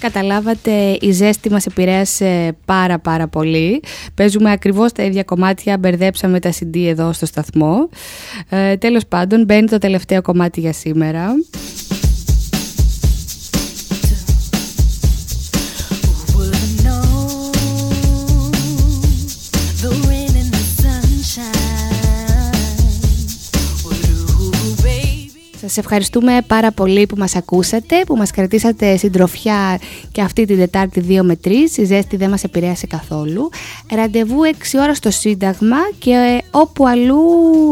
καταλάβατε η ζέστη μας επηρέασε πάρα πάρα πολύ. Παίζουμε ακριβώς τα ίδια κομμάτια, μπερδέψαμε τα CD εδώ στο σταθμό. Ε, τέλος πάντων μπαίνει το τελευταίο κομμάτι για σήμερα. Σας ευχαριστούμε πάρα πολύ που μας ακούσατε, που μας κρατήσατε συντροφιά και αυτή την Τετάρτη 2 με 3. Η ζέστη δεν μας επηρέασε καθόλου. Ραντεβού 6 ώρα στο Σύνταγμα και όπου αλλού,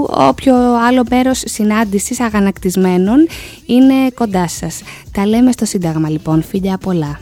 όποιο άλλο μέρος συνάντησης αγανακτισμένων είναι κοντά σας. Τα λέμε στο Σύνταγμα λοιπόν. Φίλια πολλά.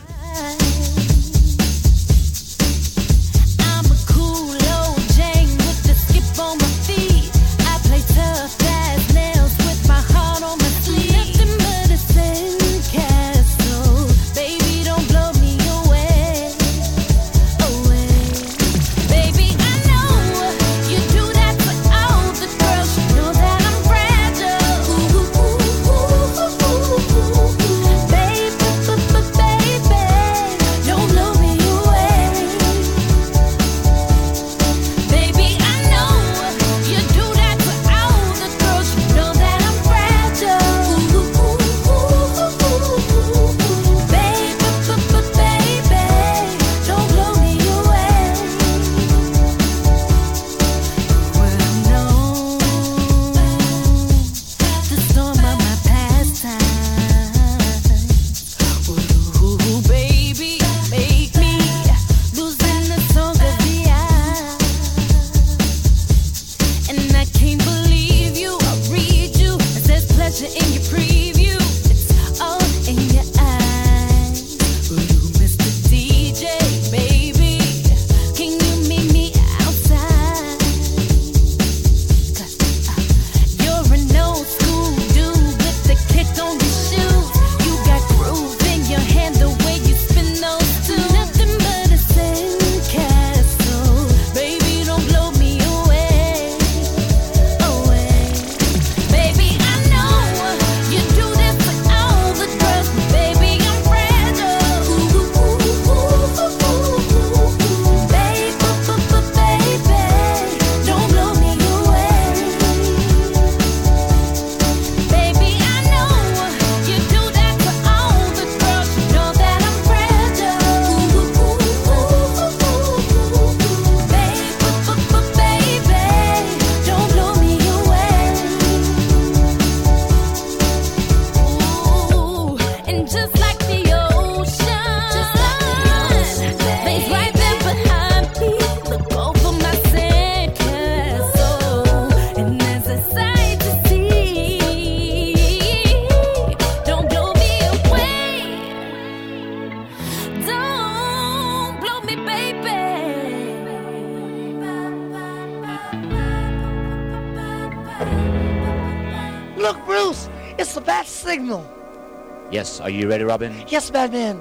Are you ready, Robin? Yes, Batman.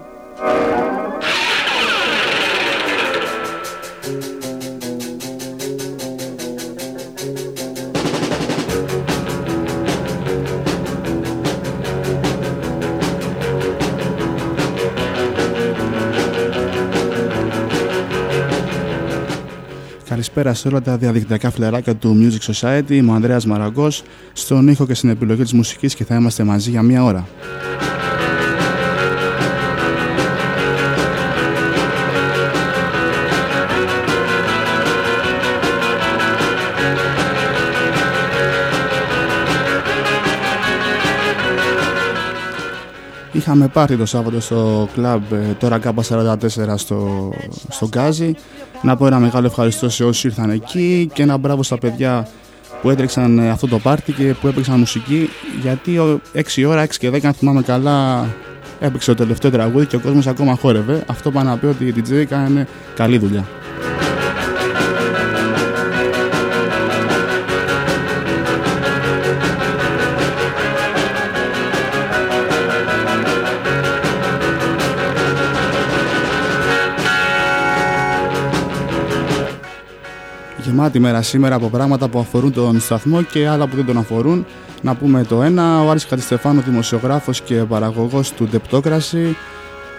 Καλησπέρα σε όλα τα διαδικτυακά φιλεράκια του Music Society. Είμαι ο Ανδρέας Μαραγκός, στον ήχο και στην επιλογή της μουσικής και θα είμαστε μαζί για μία ώρα. Είχαμε πάρει το Σάββατο στο κλαμπ ε, τώρα κάπου 44 στο, στο Γκάζι. Να πω ένα μεγάλο ευχαριστώ σε όσοι ήρθαν εκεί και ένα μπράβο στα παιδιά που έτρεξαν ε, αυτό το πάρτι και που έπαιξαν μουσική γιατί 6 ώρα, 6 και 10 αν θυμάμαι καλά έπαιξε το τελευταίο τραγούδι και ο κόσμος ακόμα χόρευε. Αυτό πάει να πει ότι οι DJ έκανε καλή δουλειά. Γεμάτη μέρα σήμερα από πράγματα που αφορούν τον σταθμό και άλλα που δεν τον αφορούν. Να πούμε το ένα, ο Άρης Κατιστεφάνου, δημοσιογράφος και παραγωγός του Deptocracy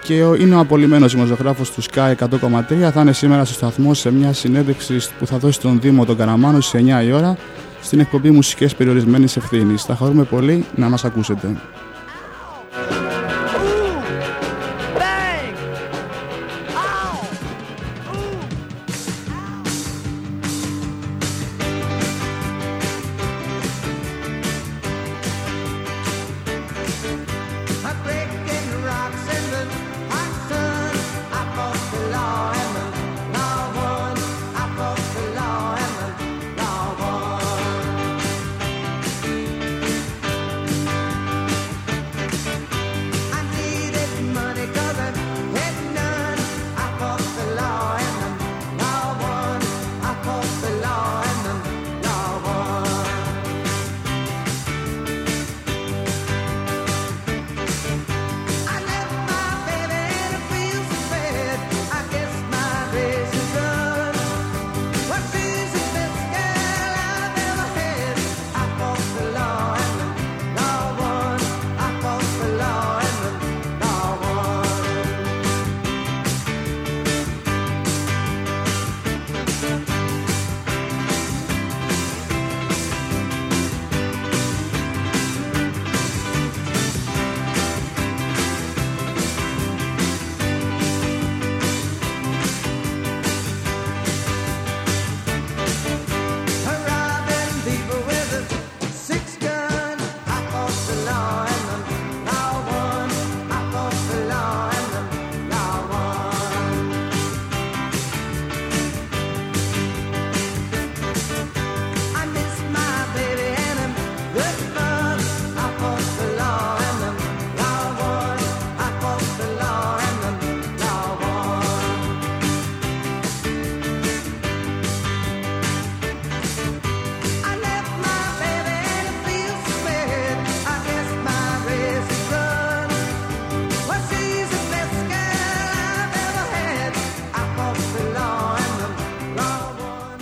και είναι ο απολυμμένος δημοσιογράφος του Sky 100,3 θα είναι σήμερα στο σταθμό σε μια συνέντευξη που θα δώσει τον Δήμο τον Καραμάνο στις 9 η ώρα στην εκπομπή Μουσικές Περιορισμένης Ευθύνης. Θα χαρούμε πολύ να μας ακούσετε.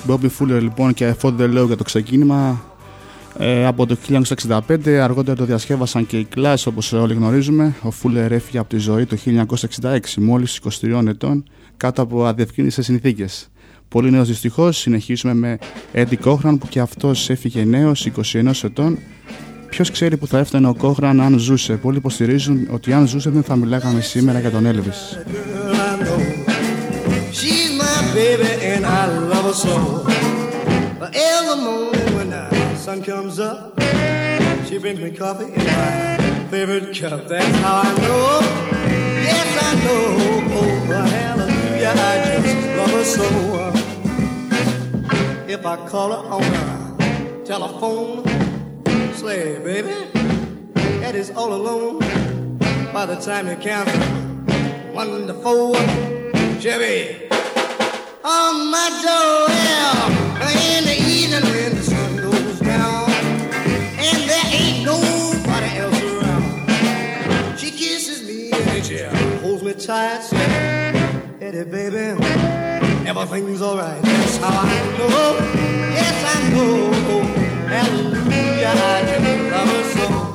Bobby Fuller λοιπόν και For the Low για το ξεκίνημα ε, από το 1965, αργότερα το διασκεύασαν και οι Clash όπως όλοι γνωρίζουμε. Ο Fuller έφυγε από τη ζωή το 1966, μόλις 23 ετών, κάτω από αδιευκρίνητες συνθήκες. Πολύ νέος δυστυχώς, συνεχίζουμε με Eddie Cochran που και αυτός έφυγε νέος, 21 ετών. Ποιος ξέρει που θα έφτανε ο Cochran αν ζούσε. Πολλοί υποστηρίζουν ότι αν ζούσε δεν θα μιλάγαμε σήμερα για τον Elvis. Baby, and I love her so. But every morning when the sun comes up, she brings me coffee in my favorite cup. That's how I know. Yes, I know. Oh, hallelujah, I just love her so. If I call her on the telephone, say, baby, Eddie's all alone. By the time you count one to four, Chevy on my in the evening when the sun goes down and there ain't nobody else around. She kisses me and she holds me tight, Eddie, baby, everything's alright. That's how I know. Yes, I know. Hallelujah, I just love her so.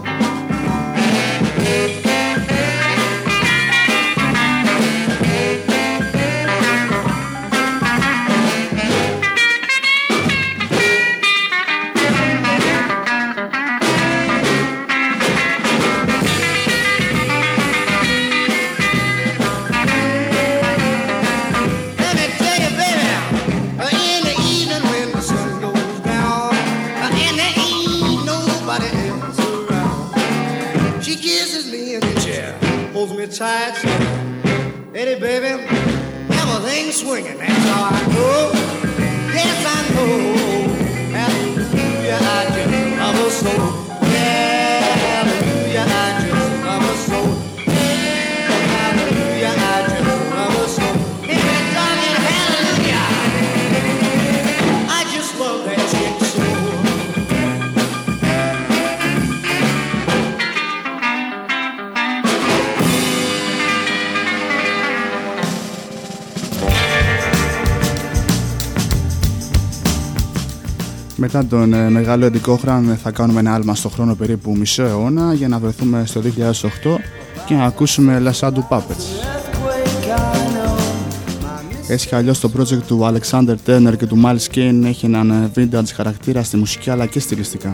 Tight. Eddie, baby, everything's swinging. That's how I know. Yes, I know. Hallelujah, I just love her so. Μετά τον ε, μεγάλο εντικόχραν ε, θα κάνουμε ένα άλμα στο χρόνο περίπου μισό αιώνα για να βρεθούμε στο 2008 και να ακούσουμε Λασάντου Puppets. Έτσι κι αλλιώς το project του Alexander Turner και του Miles Kane έχει έναν ε, vintage χαρακτήρα στη μουσική αλλά και στιλιστικά.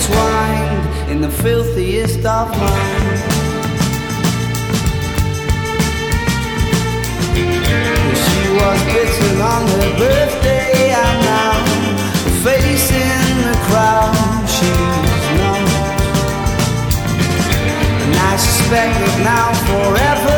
entwined in the filthiest of minds. She was bitten on her birthday, and now facing the crowd, she's numb. And I suspect that now forever.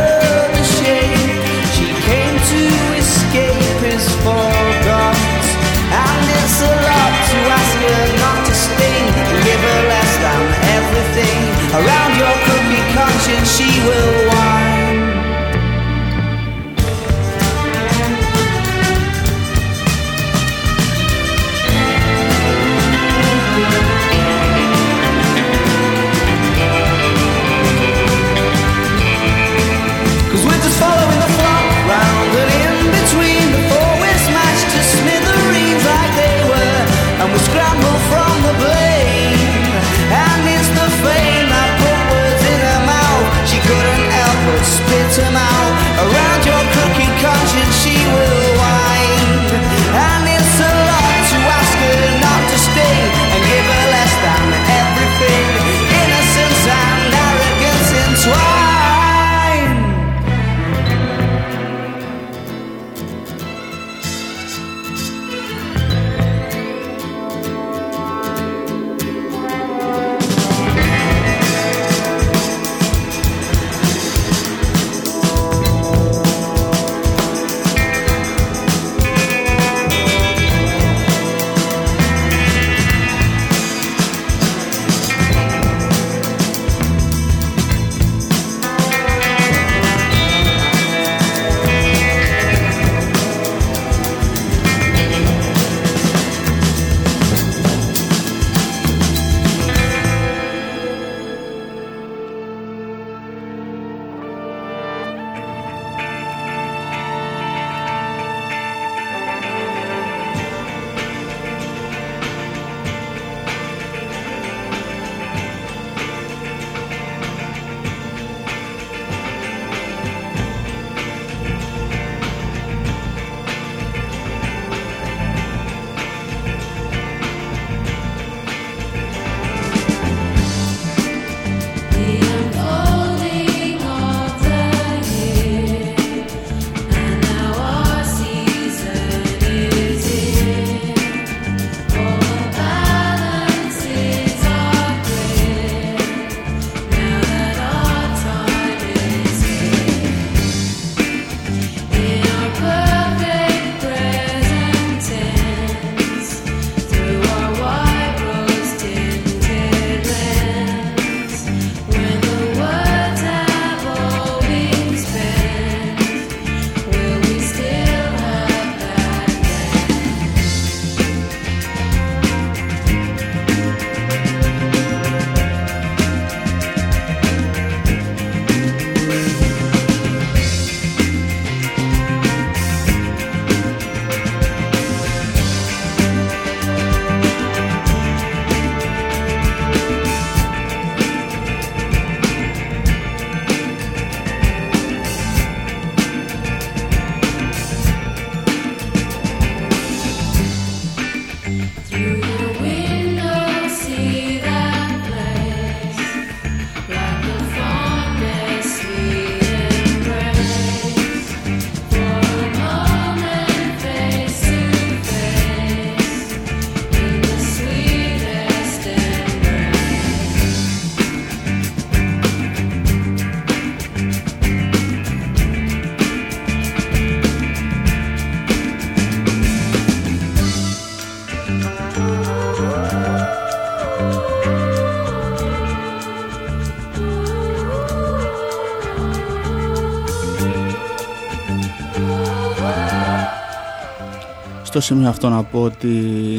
Στο σημείο αυτό να πω ότι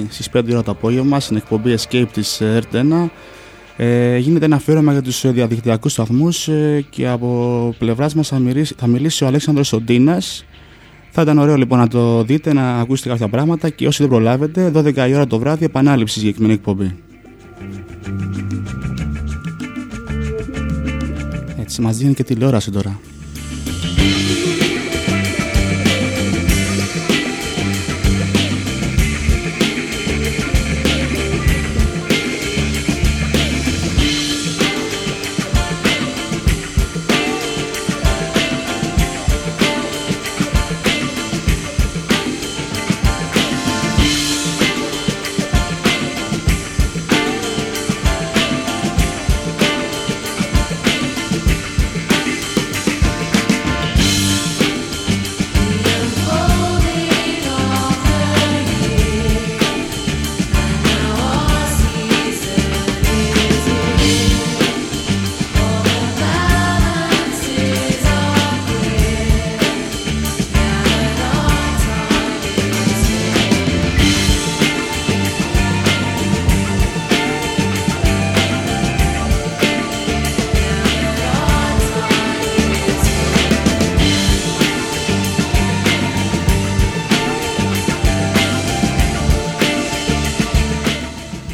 στις 5 ώρα το απόγευμα στην εκπομπή Escape της ΕΡΤ1 ε, γίνεται ένα αφιέρωμα για τους διαδικτυακούς σταθμούς ε, και από πλευράς μας θα μιλήσει, θα μιλήσει ο Αλέξανδρος Σοντίνας θα ήταν ωραίο λοιπόν να το δείτε, να ακούσετε κάποια πράγματα και όσοι δεν προλάβετε, 12 η ώρα το βράδυ επανάληψη συγκεκριμένη εκπομπή. Έτσι, μας δίνει και τηλεόραση τώρα.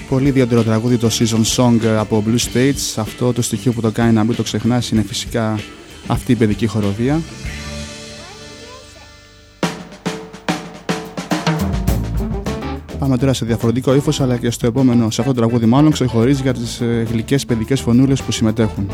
Πολύ ιδιαίτερο τραγούδι το Season Song από Blue States. Αυτό το στοιχείο που το κάνει να μην το ξεχνάς είναι φυσικά αυτή η παιδική χοροδία. Πάμε τώρα σε διαφορετικό ύφος, αλλά και στο επόμενο, σε αυτό το τραγούδι, μάλλον ξεχωρίζει για τις ε, γλυκές παιδικές φωνούλες που συμμετέχουν.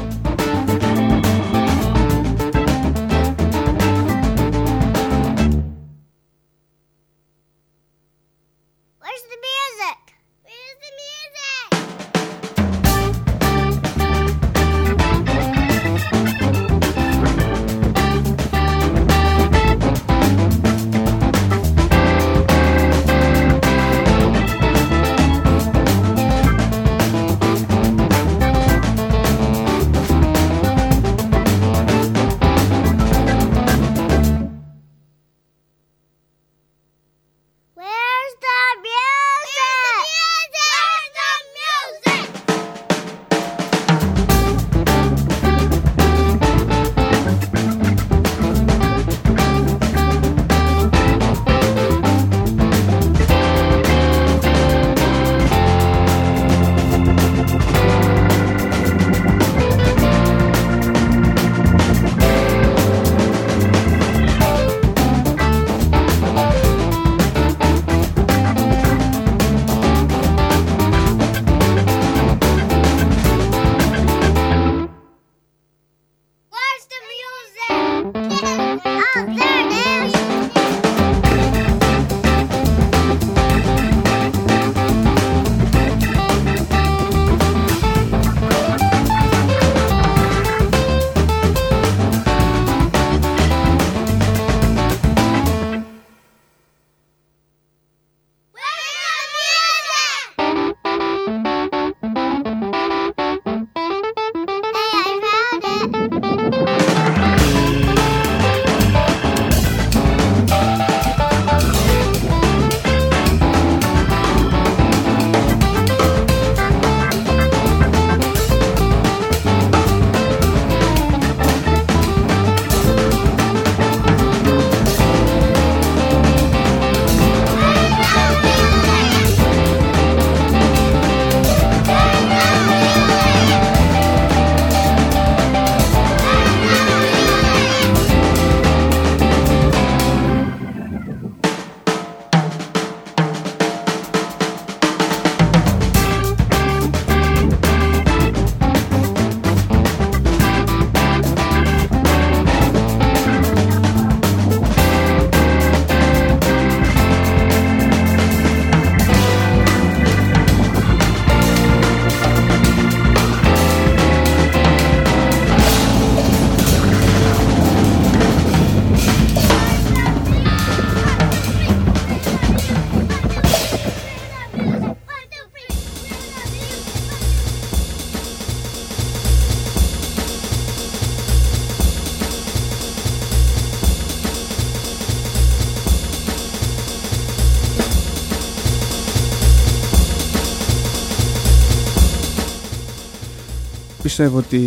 Πιστεύω ότι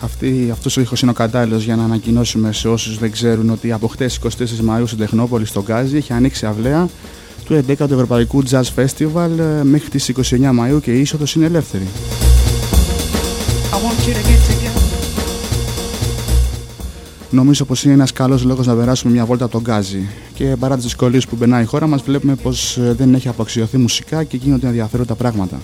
αυτή, αυτός ο ήχος είναι ο κατάλληλος για να ανακοινώσουμε σε όσους δεν ξέρουν ότι από χτες 24 Μαΐου στην Τεχνόπολη στο Γκάζι έχει ανοίξει αυλαία του 11ου Ευρωπαϊκού Jazz Festival ε, μέχρι τις 29 Μαΐου και η είσοδος είναι ελεύθερη. Νομίζω πως είναι ένας καλός λόγος να περάσουμε μια βόλτα από τον Γκάζι και παρά τις δυσκολίες που περνάει η χώρα μας βλέπουμε πως ε, δεν έχει αποξιωθεί μουσικά και γίνονται ενδιαφέροντα πράγματα.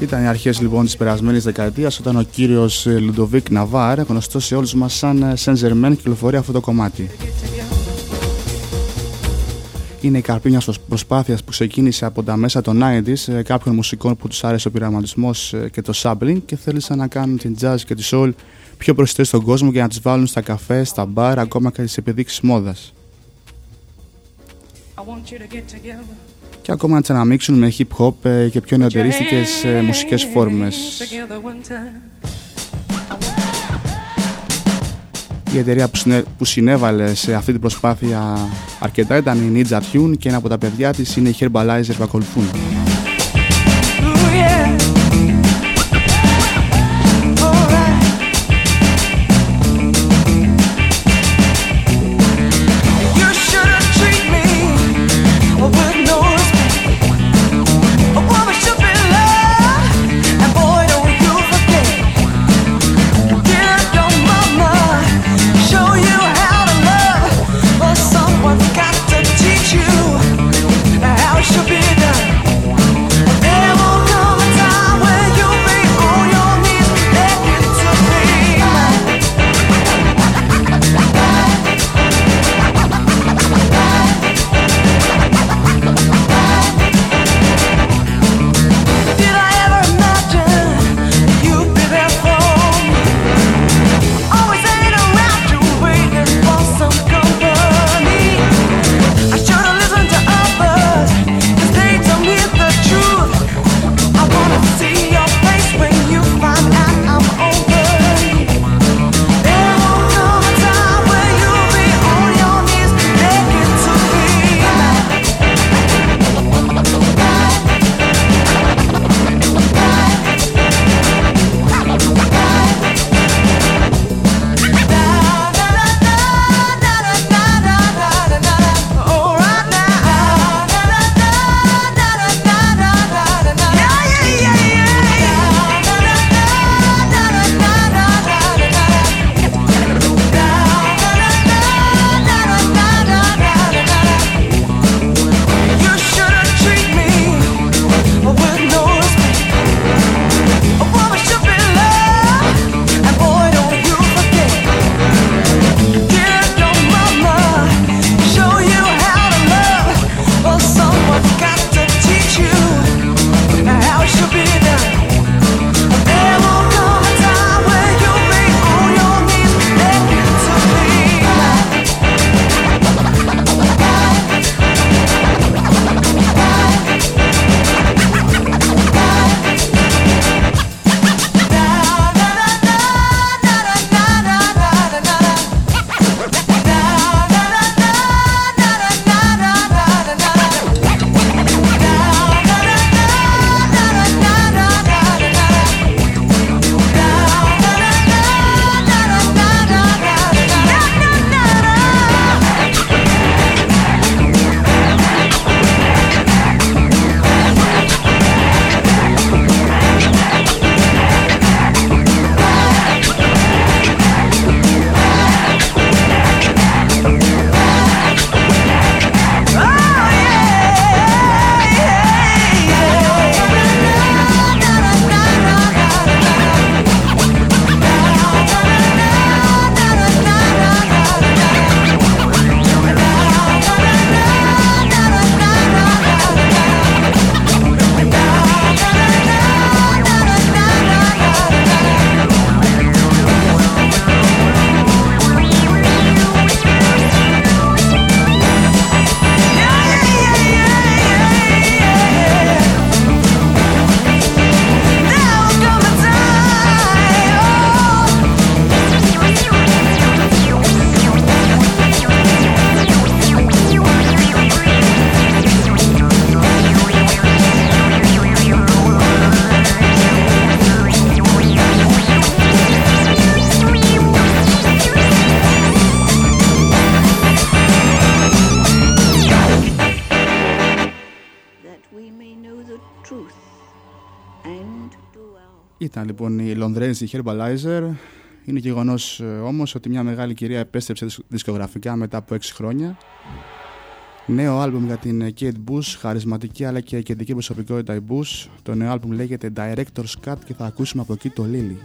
Ήταν οι αρχές λοιπόν της περασμένης δεκαετίας όταν ο κύριος Λουντοβίκ Ναβάρ, γνωστός σε όλους μας σαν Σεν Ζερμέν, κυκλοφορεί αυτό το κομμάτι. Είναι η καρπή μιας προσπάθειας που ξεκίνησε από τα μέσα των 90s ε, κάποιων μουσικών που τους άρεσε ο πειραματισμός ε, και το sampling και θέλησαν να κάνουν την jazz και τη soul πιο προσιτές στον κόσμο και να τις βάλουν στα καφέ, στα μπαρ, ακόμα και στις επιδείξεις μόδας και ακόμα να τις αναμίξουν με hip hop ε, και πιο νεοτερίστικες ε, μουσικές φόρμες. Η εταιρεία που συνέβαλε σε αυτή την προσπάθεια αρκετά ήταν η Ninja Tune και ένα από τα παιδιά της είναι οι Herbalizer που ακολουθούν. Η Λονδρέζη Herbalizer. Είναι γεγονός ε, όμως ότι μια μεγάλη κυρία επέστρεψε δισκογραφικά μετά από 6 χρόνια. Νέο άλμπουμ για την Kate Bush, χαρισματική αλλά και κεντρική προσωπικότητα η Bush. Το νέο άλμπουμ λέγεται Director's Cut και θα ακούσουμε από εκεί το Lily.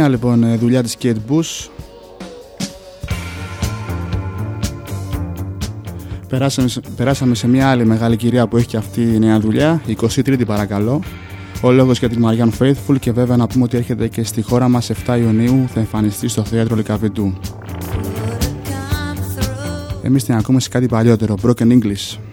Νέα λοιπόν ε, δουλειά της Kate Bush Περάσαμε, περάσαμε σε μια άλλη μεγάλη κυρία που έχει και αυτή η νέα δουλειά, 23η παρακαλώ. Ο λόγος για την Marianne Faithful και βέβαια να πούμε ότι έρχεται και στη χώρα μας 7 Ιουνίου θα εμφανιστεί στο θέατρο Λικαβητού. Εμείς την ακούμε σε κάτι παλιότερο, Broken English.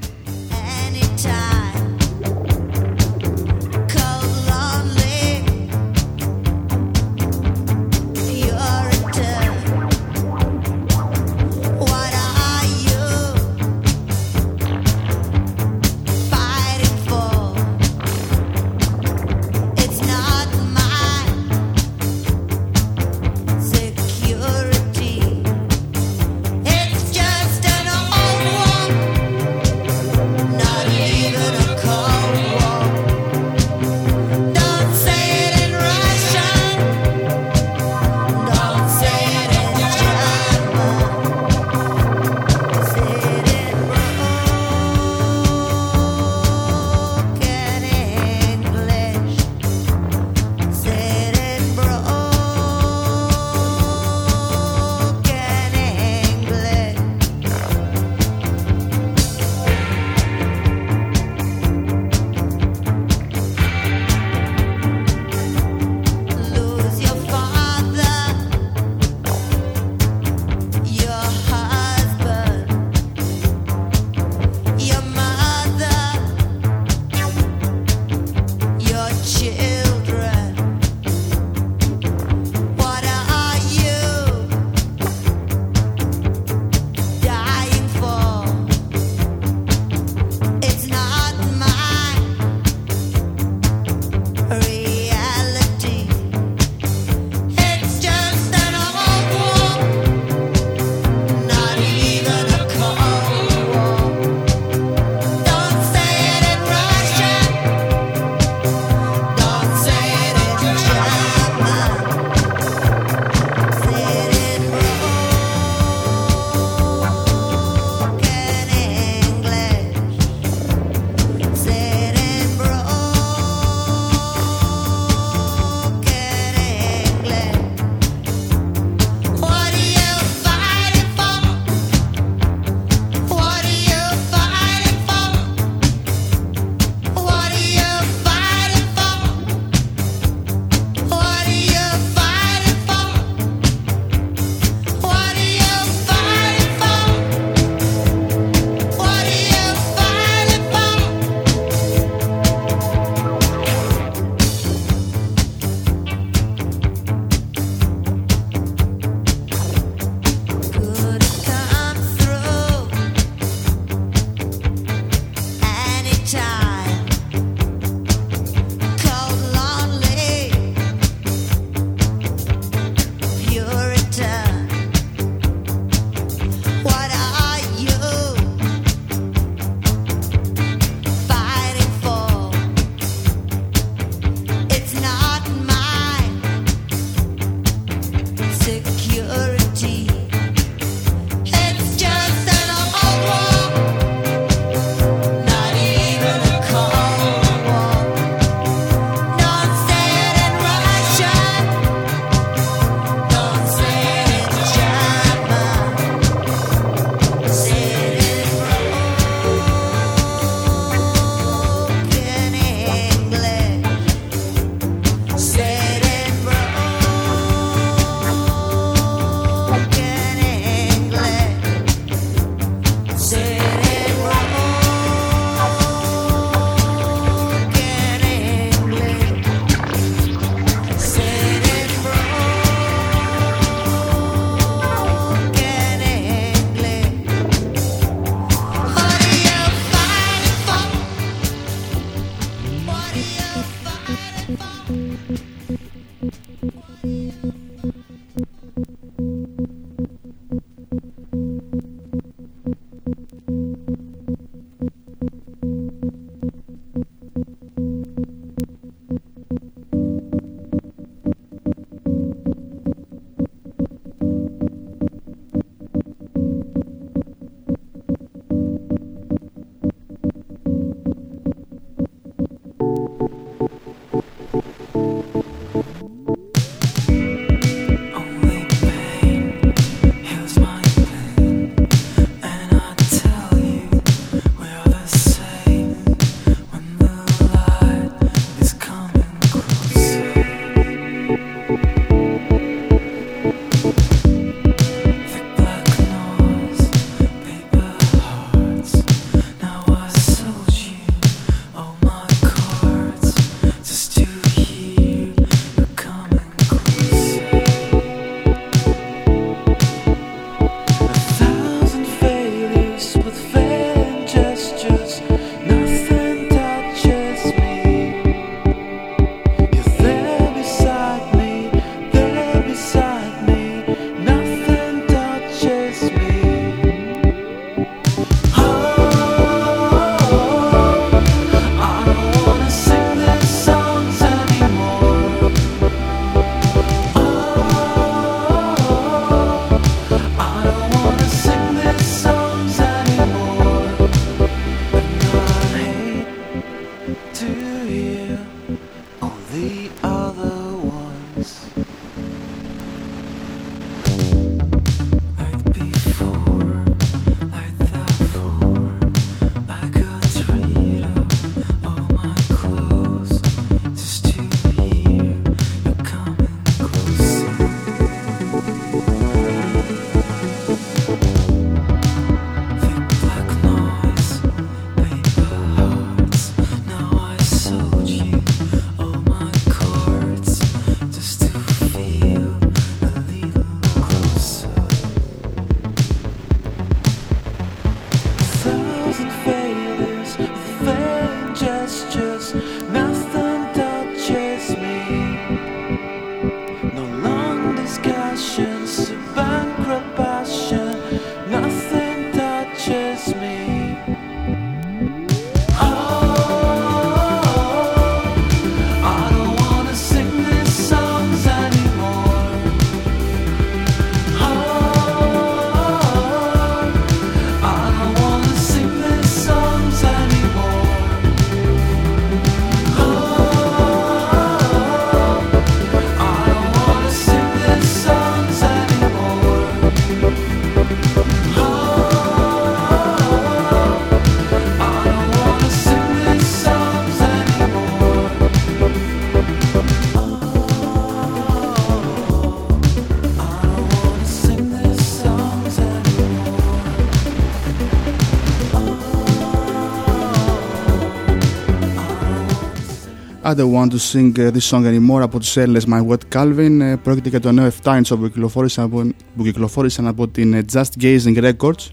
I don't want to sing uh, this song anymore από τους Έλληνες My Wet Calvin. Ε, πρόκειται για το νέο 7 inch που κυκλοφόρησαν από, που κυκλοφόρησαν από την ε, Just Gazing Records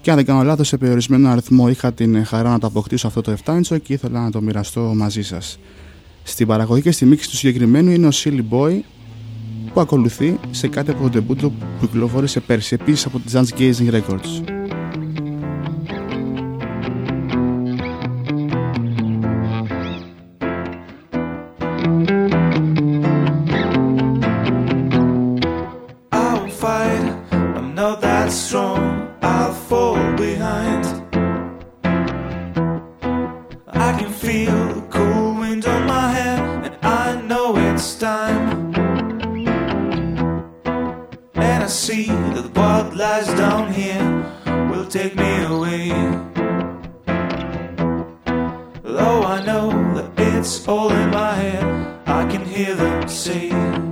και αν δεν κάνω λάθος σε περιορισμένο αριθμό είχα την χαρά να το αποκτήσω αυτό το 7 inch και ήθελα να το μοιραστώ μαζί σας. Στην παραγωγή και στη μίξη του συγκεκριμένου είναι ο Silly Boy που ακολουθεί σε κάτι από το debut που κυκλοφόρησε πέρσι επίσης από την Just Gazing Records. lies down here will take me away. Though I know that it's all in my head, I can hear them say.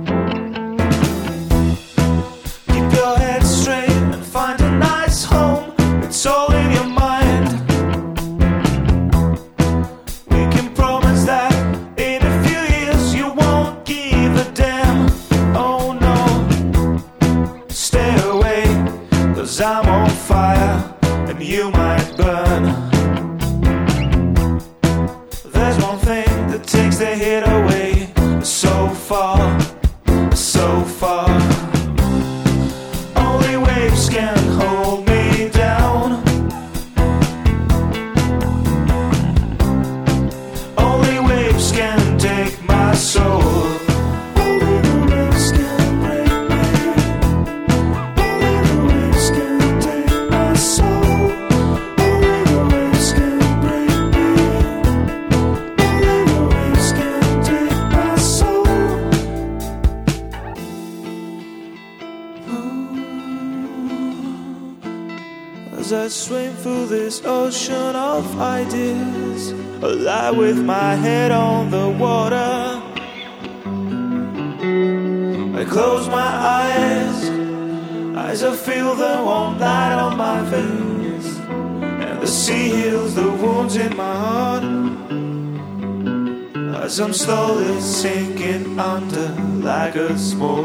small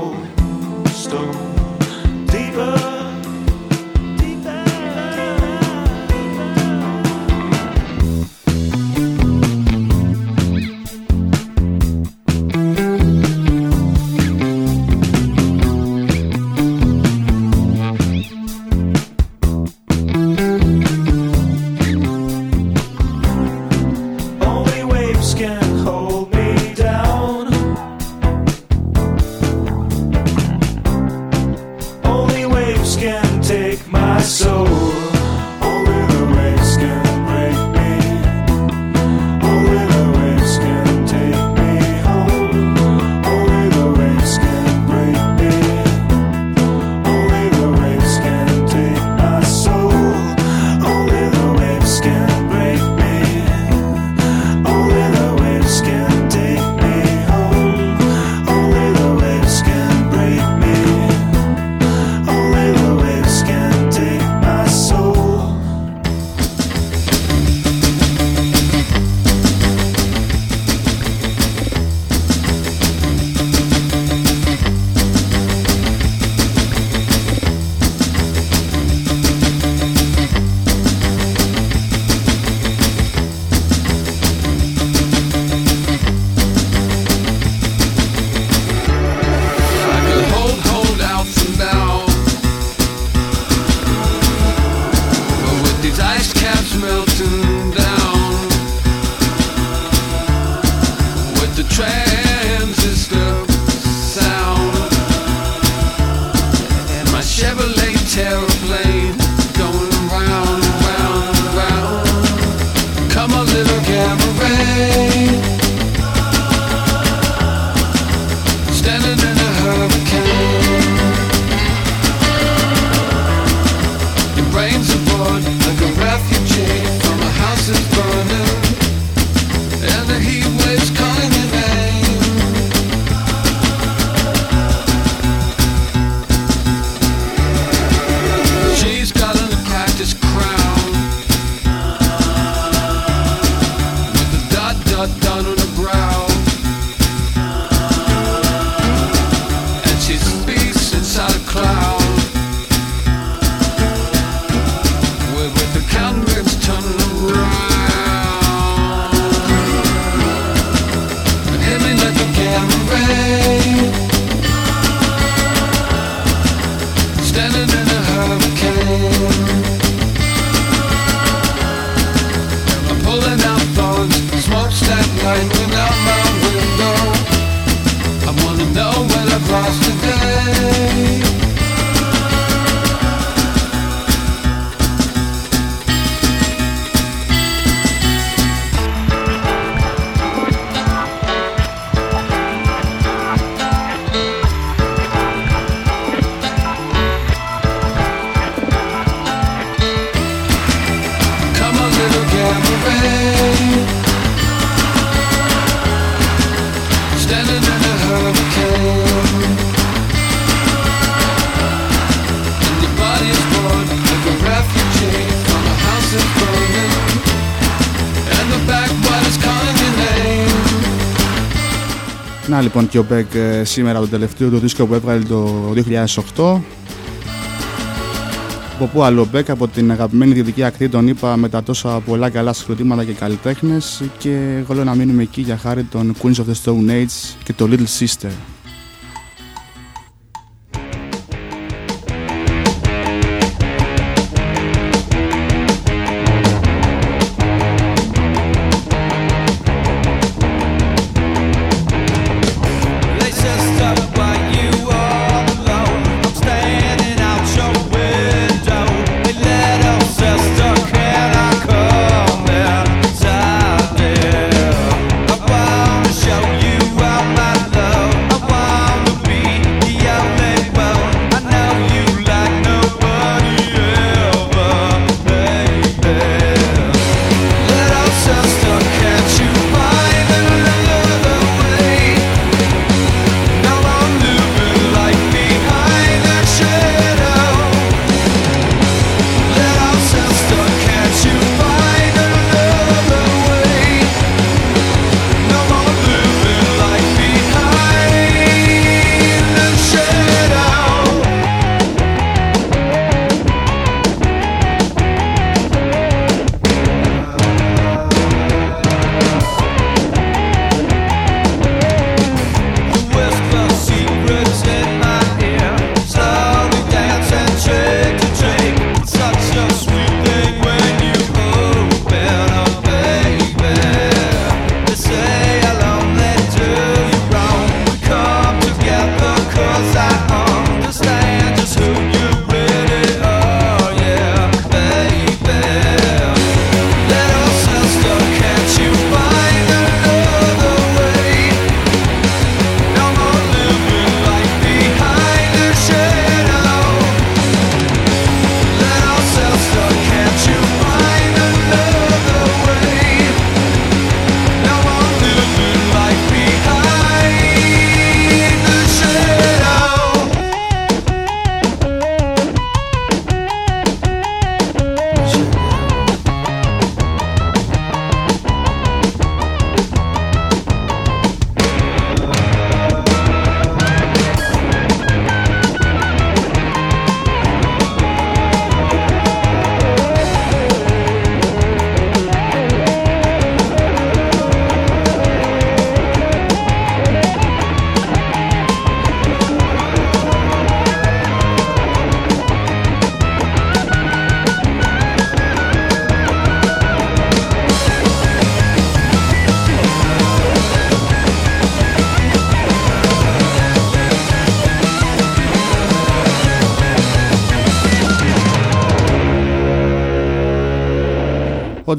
και ο Beck ε, σήμερα το τελευταίο του δίσκο που έβγαλε το 2008 από πού άλλο Beck από την αγαπημένη δυτική ακτή τον είπα με τα τόσα πολλά καλά συγκροτήματα και καλλιτέχνες. Και εγώ λέω να μείνουμε εκεί για χάρη των Queens of the Stone Age και το Little Sister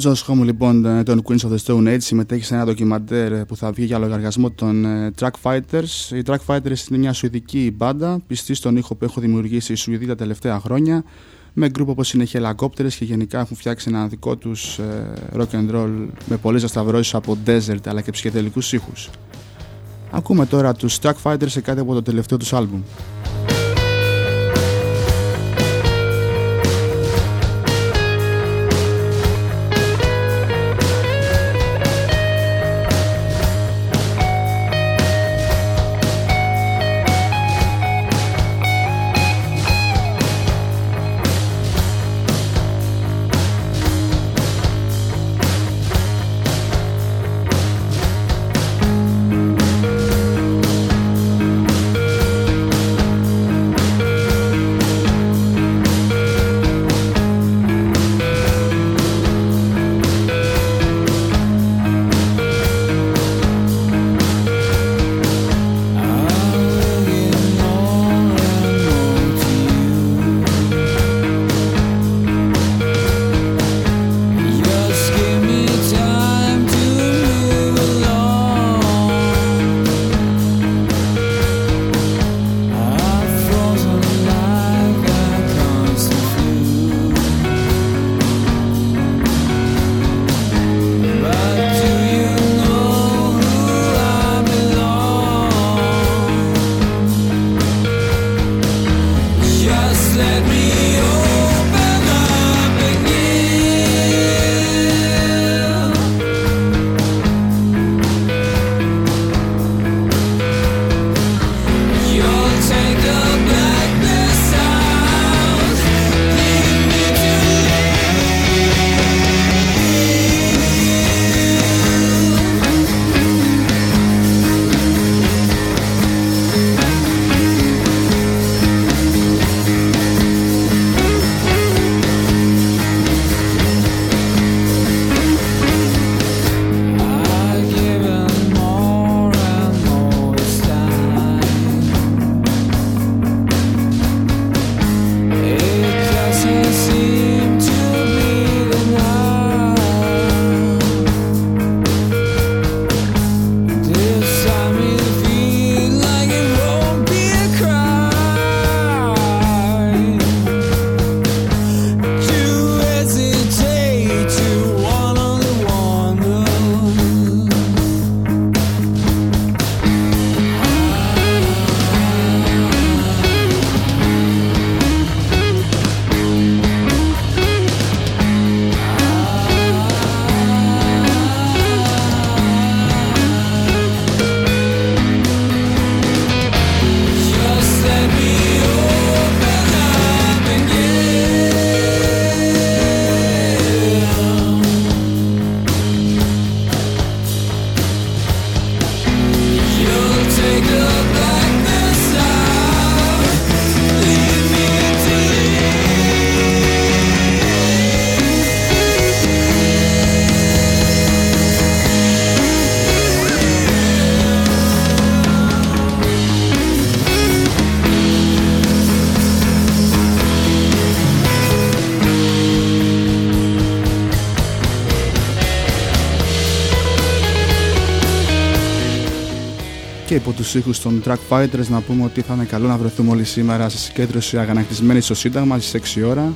Ο Josh Homme λοιπόν των Queens of the Stone Age συμμετέχει σε ένα ντοκιμαντέρ που θα βγει για λογαριασμό των ε, Truckfighters. Οι Truckfighters είναι μια σουηδική μπάντα, πιστή στον ήχο που έχουν δημιουργήσει οι Σουηδοί τα τελευταία χρόνια, με γκρουπ όπως είναι Hellacopters και γενικά έχουν φτιάξει ένα δικό τους ε, rock and roll με πολλές διασταυρώσεις από desert αλλά και ψυχεδελικούς ήχους. Ακούμε τώρα τους Truckfighters σε κάτι από το τελευταίο τους άλμπουμ. Τους ήχους των Track Fighters να πούμε ότι θα είναι καλό να βρεθούμε όλοι σήμερα σε συγκέντρωση αγανακτισμένη στο Σύνταγμα στις 6 ώρα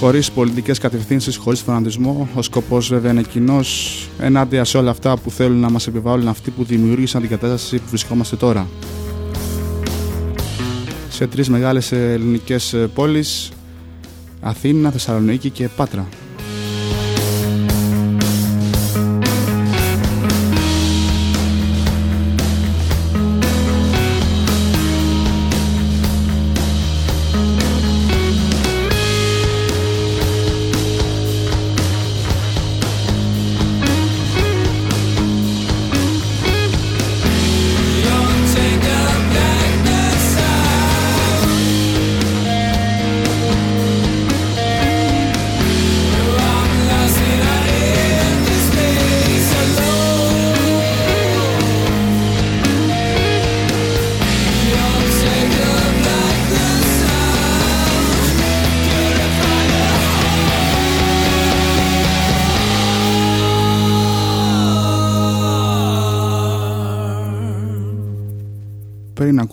χωρίς πολιτικές κατευθύνσεις, χωρίς φανατισμό. Ο σκοπός βέβαια είναι κοινός ενάντια σε όλα αυτά που θέλουν να μας επιβάλλουν αυτοί που δημιούργησαν την κατάσταση που βρισκόμαστε τώρα. Σε τρεις μεγάλες ελληνικές πόλεις, Αθήνα, Θεσσαλονίκη και Πάτρα.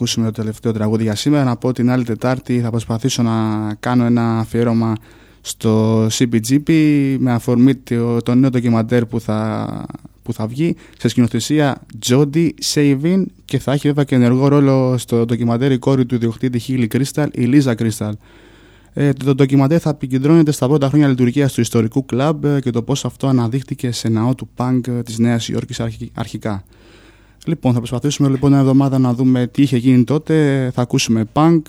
Ακούσουμε το τελευταίο τραγούδι για σήμερα, να πω την άλλη Τετάρτη θα προσπαθήσω να κάνω ένα αφιέρωμα στο CBGP με αφορμή το, το νέο ντοκιμαντέρ που θα, που θα βγει σε σκηνοθεσία Jody Savin και θα έχει βέβαια και ενεργό ρόλο στο ντοκιμαντέρ η κόρη του ιδιοκτήτη Χίλι Κρίσταλ, η Λίζα Κρίσταλ. Ε, το ντοκιμαντέρ θα επικεντρώνεται στα πρώτα χρόνια λειτουργίας του ιστορικού κλαμπ και το πώς αυτό αναδείχθηκε σε ναό του Πανκ της Νέας Υόρκης αρχικά. Λοιπόν, θα προσπαθήσουμε λοιπόν μια εβδομάδα να δούμε τι είχε γίνει τότε. Θα ακούσουμε punk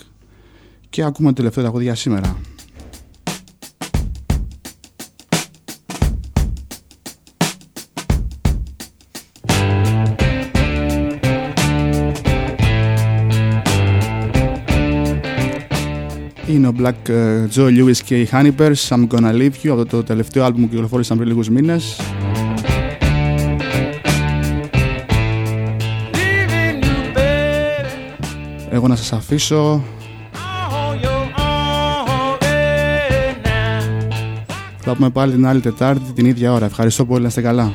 και ακούμε το τελευταίο τραγούδι για σήμερα. Είναι ο Black ε, Joe Lewis και οι Honeybers I'm Gonna Leave You από το τελευταίο άλμπουμ που κυκλοφόρησαν πριν λίγους μήνες. Εγώ να σας αφήσω Θα πούμε πάλι την άλλη Τετάρτη την ίδια ώρα. Ευχαριστώ πολύ, να είστε καλά.